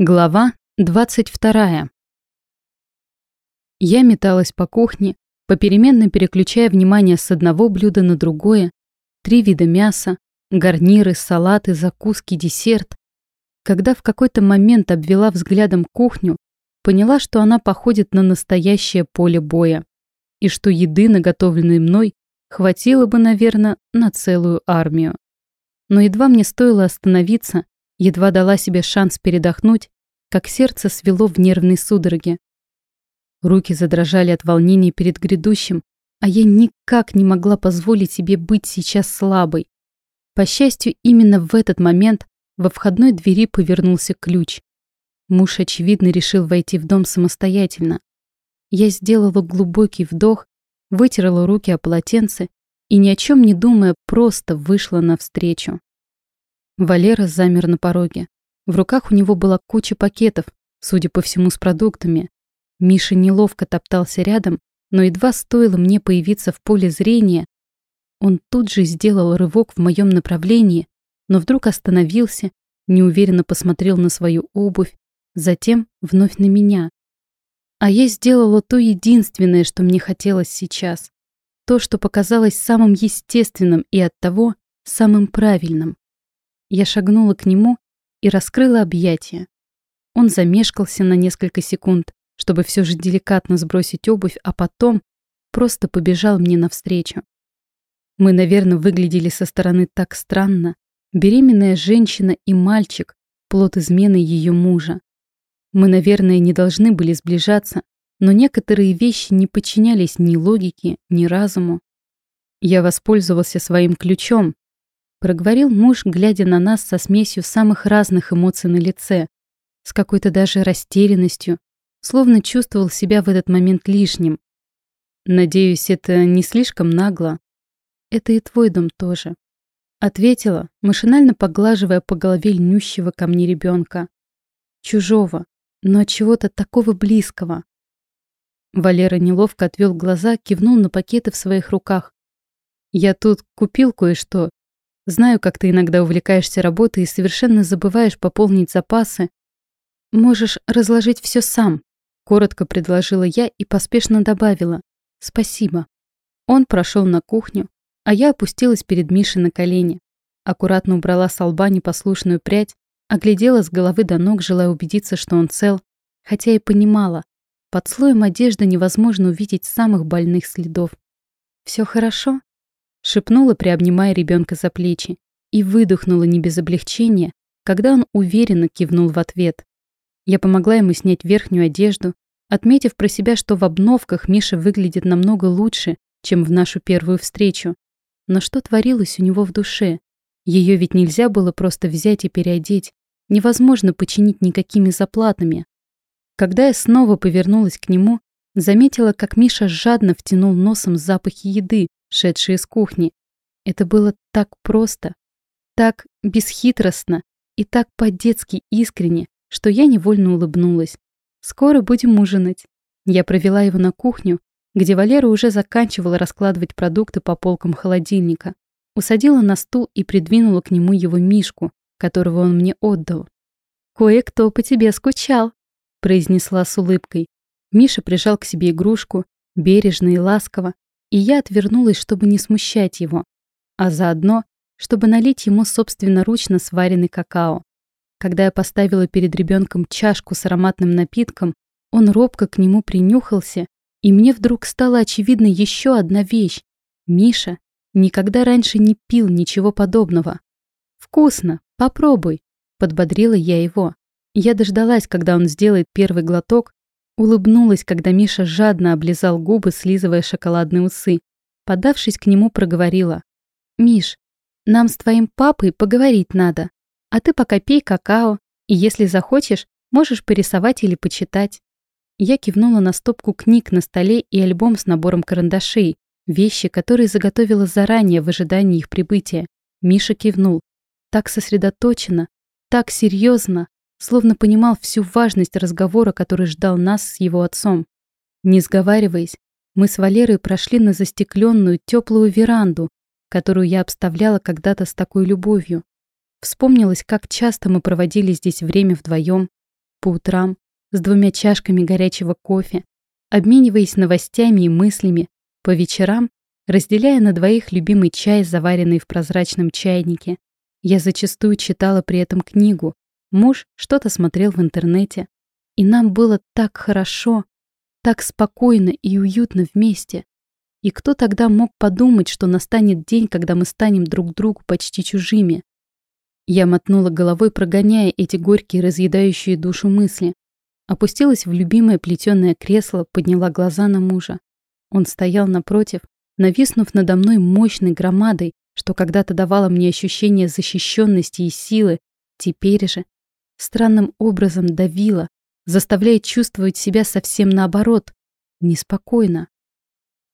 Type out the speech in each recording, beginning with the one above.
Глава 22. Я металась по кухне, попеременно переключая внимание с одного блюда на другое, три вида мяса, гарниры, салаты, закуски, десерт. Когда в какой-то момент обвела взглядом кухню, поняла, что она походит на настоящее поле боя, и что еды, наготовленной мной, хватило бы, наверное, на целую армию. Но едва мне стоило остановиться, Едва дала себе шанс передохнуть, как сердце свело в нервной судороге. Руки задрожали от волнения перед грядущим, а я никак не могла позволить себе быть сейчас слабой. По счастью, именно в этот момент во входной двери повернулся ключ. Муж, очевидно, решил войти в дом самостоятельно. Я сделала глубокий вдох, вытерла руки о полотенце и, ни о чем не думая, просто вышла навстречу. Валера замер на пороге. В руках у него была куча пакетов, судя по всему, с продуктами. Миша неловко топтался рядом, но едва стоило мне появиться в поле зрения, он тут же сделал рывок в моем направлении, но вдруг остановился, неуверенно посмотрел на свою обувь, затем вновь на меня. А я сделала то единственное, что мне хотелось сейчас. То, что показалось самым естественным и оттого самым правильным. Я шагнула к нему и раскрыла объятия. Он замешкался на несколько секунд, чтобы все же деликатно сбросить обувь, а потом просто побежал мне навстречу. Мы, наверное, выглядели со стороны так странно. Беременная женщина и мальчик, плод измены ее мужа. Мы, наверное, не должны были сближаться, но некоторые вещи не подчинялись ни логике, ни разуму. Я воспользовался своим ключом, Проговорил муж, глядя на нас со смесью самых разных эмоций на лице, с какой-то даже растерянностью, словно чувствовал себя в этот момент лишним. Надеюсь, это не слишком нагло. Это и твой дом тоже. Ответила, машинально поглаживая по голове льнющего ко мне ребенка. Чужого, но чего-то такого близкого. Валера неловко отвел глаза, кивнул на пакеты в своих руках. Я тут купил кое-что, Знаю, как ты иногда увлекаешься работой и совершенно забываешь пополнить запасы. Можешь разложить все сам, коротко предложила я и поспешно добавила. Спасибо. Он прошел на кухню, а я опустилась перед Мишей на колени. Аккуратно убрала с лба непослушную прядь, оглядела с головы до ног, желая убедиться, что он цел, хотя и понимала, под слоем одежды невозможно увидеть самых больных следов. Все хорошо?» Шепнула, приобнимая ребенка за плечи, и выдохнула не без облегчения, когда он уверенно кивнул в ответ. Я помогла ему снять верхнюю одежду, отметив про себя, что в обновках Миша выглядит намного лучше, чем в нашу первую встречу. Но что творилось у него в душе? Ее ведь нельзя было просто взять и переодеть, невозможно починить никакими заплатами. Когда я снова повернулась к нему, заметила, как Миша жадно втянул носом запахи еды, шедшие из кухни. Это было так просто, так бесхитростно и так по-детски искренне, что я невольно улыбнулась. «Скоро будем ужинать». Я провела его на кухню, где Валера уже заканчивала раскладывать продукты по полкам холодильника. Усадила на стул и придвинула к нему его мишку, которого он мне отдал. «Кое-кто по тебе скучал», — произнесла с улыбкой. Миша прижал к себе игрушку, бережно и ласково, и я отвернулась, чтобы не смущать его, а заодно, чтобы налить ему собственноручно сваренный какао. Когда я поставила перед ребенком чашку с ароматным напитком, он робко к нему принюхался, и мне вдруг стала очевидна еще одна вещь. Миша никогда раньше не пил ничего подобного. «Вкусно, попробуй», — подбодрила я его. Я дождалась, когда он сделает первый глоток, Улыбнулась, когда Миша жадно облизал губы, слизывая шоколадные усы. Подавшись к нему, проговорила. «Миш, нам с твоим папой поговорить надо. А ты пока пей какао, и если захочешь, можешь порисовать или почитать». Я кивнула на стопку книг на столе и альбом с набором карандашей, вещи, которые заготовила заранее в ожидании их прибытия. Миша кивнул. Так сосредоточенно, так серьезно, словно понимал всю важность разговора, который ждал нас с его отцом. Не сговариваясь, мы с Валерой прошли на застекленную теплую веранду, которую я обставляла когда-то с такой любовью. Вспомнилось, как часто мы проводили здесь время вдвоем, По утрам, с двумя чашками горячего кофе, обмениваясь новостями и мыслями, по вечерам, разделяя на двоих любимый чай, заваренный в прозрачном чайнике. Я зачастую читала при этом книгу, муж что-то смотрел в интернете. И нам было так хорошо, так спокойно и уютно вместе. И кто тогда мог подумать, что настанет день, когда мы станем друг другу почти чужими? Я мотнула головой, прогоняя эти горькие, разъедающие душу мысли. Опустилась в любимое плетеное кресло, подняла глаза на мужа. Он стоял напротив, нависнув надо мной мощной громадой, что когда-то давало мне ощущение защищенности и силы, теперь же странным образом давило, заставляя чувствовать себя совсем наоборот, неспокойно.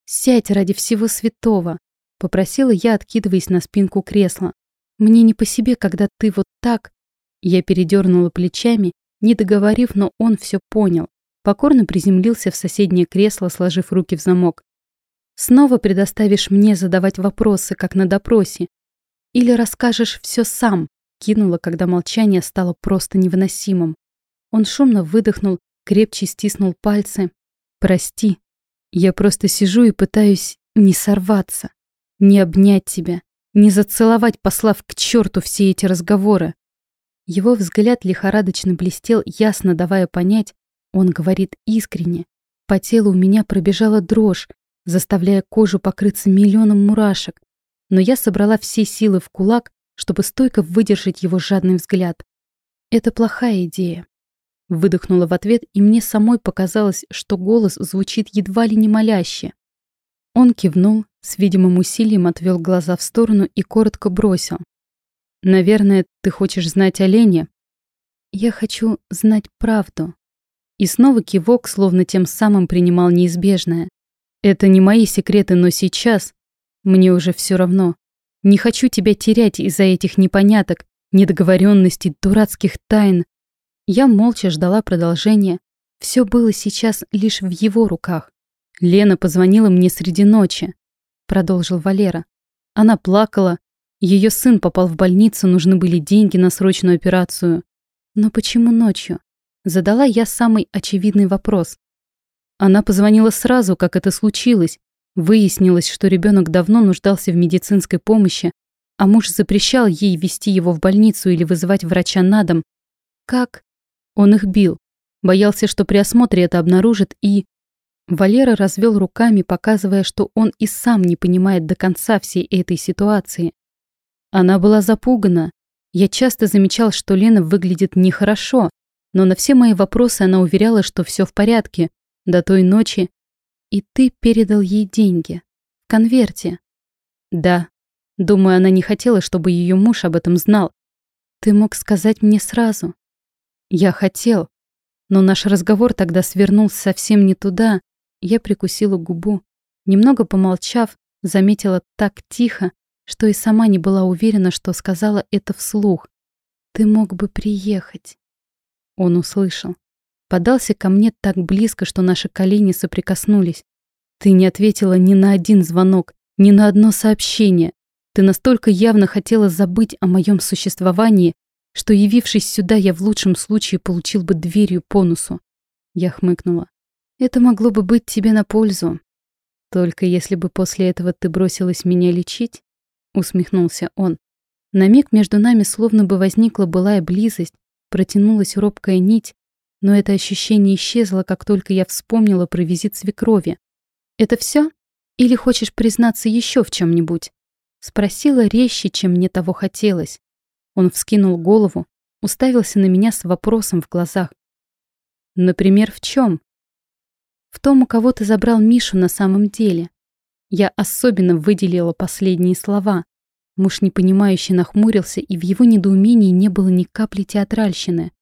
«Сядь ради всего святого», — попросила я, откидываясь на спинку кресла. «Мне не по себе, когда ты вот так...» Я передернула плечами не договорив, но он все понял. Покорно приземлился в соседнее кресло, сложив руки в замок. «Снова предоставишь мне задавать вопросы, как на допросе? Или расскажешь все сам?» Кинула, когда молчание стало просто невыносимым. Он шумно выдохнул, крепче стиснул пальцы. «Прости, я просто сижу и пытаюсь не сорваться, не обнять тебя, не зацеловать, послав к черту все эти разговоры. Его взгляд лихорадочно блестел, ясно давая понять, он говорит искренне. По телу у меня пробежала дрожь, заставляя кожу покрыться миллионом мурашек. Но я собрала все силы в кулак, чтобы стойко выдержать его жадный взгляд. Это плохая идея. Выдохнула в ответ, и мне самой показалось, что голос звучит едва ли не моляще. Он кивнул, с видимым усилием отвел глаза в сторону и коротко бросил. Наверное, ты хочешь знать о Лене? Я хочу знать правду. И снова кивок, словно тем самым принимал неизбежное. Это не мои секреты, но сейчас мне уже все равно. Не хочу тебя терять из-за этих непоняток, недоговоренностей, дурацких тайн. Я молча ждала продолжения. Все было сейчас лишь в его руках. Лена позвонила мне среди ночи, продолжил Валера. Она плакала, ее сын попал в больницу, нужны были деньги на срочную операцию. Но почему ночью? Задала я самый очевидный вопрос. Она позвонила сразу, как это случилось. Выяснилось, что ребенок давно нуждался в медицинской помощи, а муж запрещал ей вести его в больницу или вызывать врача на дом. Как? Он их бил. Боялся, что при осмотре это обнаружит и... Валера развел руками, показывая, что он и сам не понимает до конца всей этой ситуации. Она была запугана. Я часто замечал, что Лена выглядит нехорошо, но на все мои вопросы она уверяла, что все в порядке. До той ночи. И ты передал ей деньги. В конверте. Да. Думаю, она не хотела, чтобы ее муж об этом знал. Ты мог сказать мне сразу. Я хотел. Но наш разговор тогда свернул совсем не туда. Я прикусила губу. Немного помолчав, заметила так тихо, что и сама не была уверена, что сказала это вслух. «Ты мог бы приехать». Он услышал. Подался ко мне так близко, что наши колени соприкоснулись. «Ты не ответила ни на один звонок, ни на одно сообщение. Ты настолько явно хотела забыть о моем существовании, что, явившись сюда, я в лучшем случае получил бы дверью по носу». Я хмыкнула. «Это могло бы быть тебе на пользу. Только если бы после этого ты бросилась меня лечить, усмехнулся он. На миг между нами словно бы возникла былая близость, протянулась робкая нить, но это ощущение исчезло, как только я вспомнила про визит свекрови. «Это все? Или хочешь признаться еще в чем-нибудь?» Спросила резче, чем мне того хотелось. Он вскинул голову, уставился на меня с вопросом в глазах. «Например, в чем?» «В том, у кого ты забрал Мишу на самом деле. Я особенно выделила последние слова. Муж непонимающе нахмурился, и в его недоумении не было ни капли театральщины.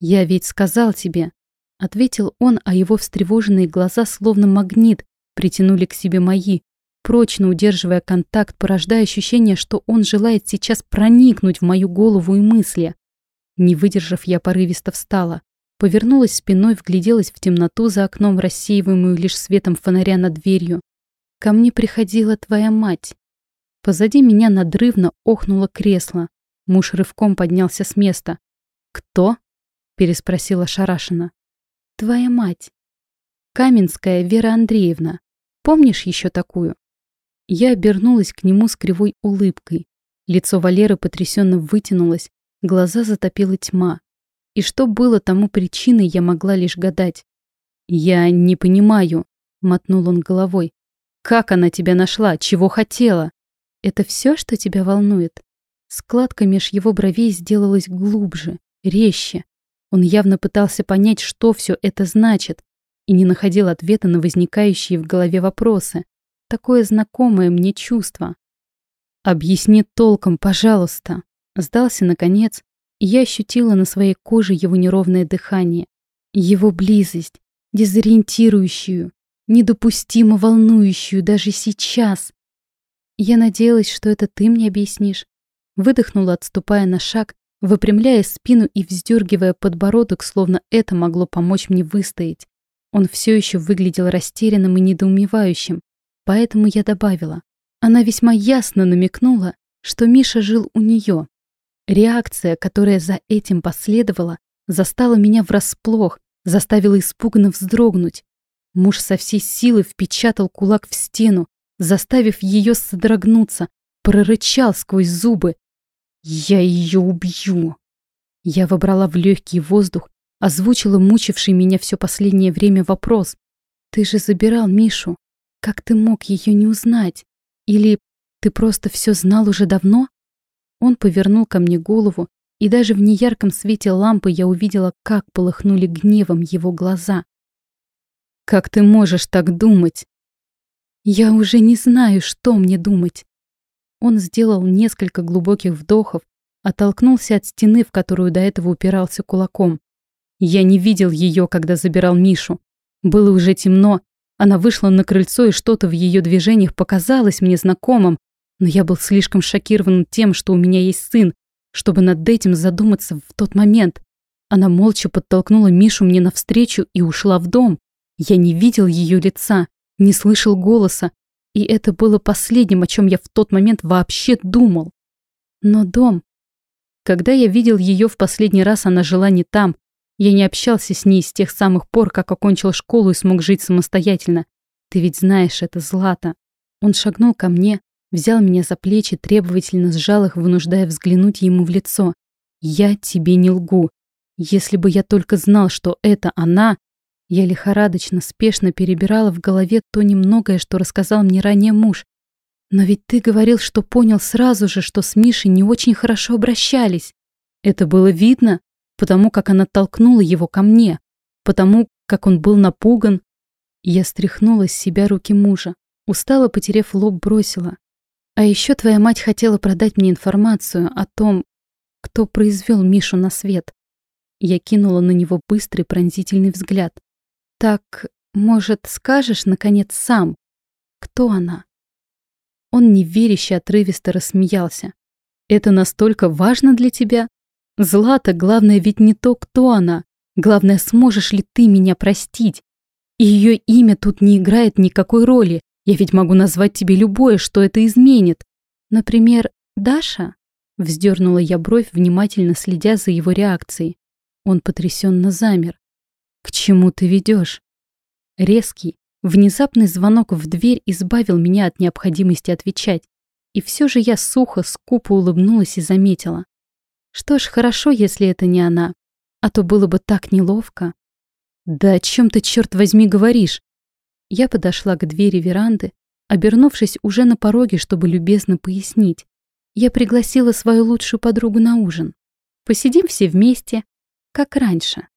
«Я ведь сказал тебе», — ответил он, а его встревоженные глаза, словно магнит, притянули к себе мои, прочно удерживая контакт, порождая ощущение, что он желает сейчас проникнуть в мою голову и мысли. Не выдержав, я порывисто встала. Повернулась спиной, вгляделась в темноту за окном, рассеиваемую лишь светом фонаря над дверью. Ко мне приходила твоя мать. Позади меня надрывно охнуло кресло. Муж рывком поднялся с места. Кто? Переспросила Шарашина. Твоя мать. Каменская Вера Андреевна. Помнишь еще такую? Я обернулась к нему с кривой улыбкой. Лицо Валеры потрясенно вытянулось, глаза затопила тьма. И что было тому причиной, я могла лишь гадать. «Я не понимаю», — мотнул он головой. «Как она тебя нашла? Чего хотела?» «Это все, что тебя волнует?» Складка меж его бровей сделалась глубже, резче. Он явно пытался понять, что все это значит, и не находил ответа на возникающие в голове вопросы. Такое знакомое мне чувство. «Объясни толком, пожалуйста», — сдался наконец, и я ощутила на своей коже его неровное дыхание, его близость, дезориентирующую, недопустимо волнующую даже сейчас. Я надеялась, что это ты мне объяснишь. Выдохнула, отступая на шаг, выпрямляя спину и вздергивая подбородок, словно это могло помочь мне выстоять. Он все еще выглядел растерянным и недоумевающим, поэтому я добавила. Она весьма ясно намекнула, что Миша жил у нее. Реакция, которая за этим последовала, застала меня врасплох, заставила испуганно вздрогнуть. Муж со всей силы впечатал кулак в стену, заставив ее содрогнуться, прорычал сквозь зубы. «Я ее убью!» Я вобрала в легкий воздух, озвучила мучивший меня все последнее время вопрос. «Ты же забирал Мишу. Как ты мог ее не узнать? Или ты просто все знал уже давно?» Он повернул ко мне голову, и даже в неярком свете лампы я увидела, как полыхнули гневом его глаза. «Как ты можешь так думать?» «Я уже не знаю, что мне думать. Он сделал несколько глубоких вдохов, оттолкнулся от стены, в которую до этого упирался кулаком. Я не видел ее, когда забирал Мишу. Было уже темно, она вышла на крыльцо, и что-то в ее движениях показалось мне знакомым, но я был слишком шокирован тем, что у меня есть сын, чтобы над этим задуматься в тот момент. Она молча подтолкнула Мишу мне навстречу и ушла в дом. Я не видел ее лица, не слышал голоса, и это было последним, о чем я в тот момент вообще думал. Но дом... Когда я видел ее в последний раз, она жила не там. Я не общался с ней с тех самых пор, как окончил школу и смог жить самостоятельно. Ты ведь знаешь, это Злата. Он шагнул ко мне, взял меня за плечи, требовательно сжал их, вынуждая взглянуть ему в лицо. «Я тебе не лгу. Если бы я только знал, что это она, я лихорадочно, спешно перебирала в голове то немногое, что рассказал мне ранее муж. Но ведь ты говорил, что понял сразу же, что с Мишей не очень хорошо обращались. Это было видно, потому как она толкнула его ко мне, потому как он был напуган. Я стряхнула с себя руки мужа, устало потерев лоб, бросила. А еще твоя мать хотела продать мне информацию о том, кто произвел Мишу на свет. Я кинула на него быстрый пронзительный взгляд. Так, может, скажешь, наконец, сам, кто она? Он неверяще отрывисто рассмеялся. Это настолько важно для тебя? Злата, главное ведь не то, кто она. Главное, сможешь ли ты меня простить? И ее имя тут не играет никакой роли. Я ведь могу назвать тебе любое, что это изменит. Например, Даша? Вздернула я бровь, внимательно следя за его реакцией. Он потрясенно замер. К чему ты ведешь? Резкий, внезапный звонок в дверь избавил меня от необходимости отвечать. И все же я сухо, скупо улыбнулась и заметила. Что ж, хорошо, если это не она. А то было бы так неловко. Да о чем ты, черт возьми, говоришь? Я подошла к двери веранды, обернувшись уже на пороге, чтобы любезно пояснить. Я пригласила свою лучшую подругу на ужин. Посидим все вместе, как раньше.